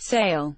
sale.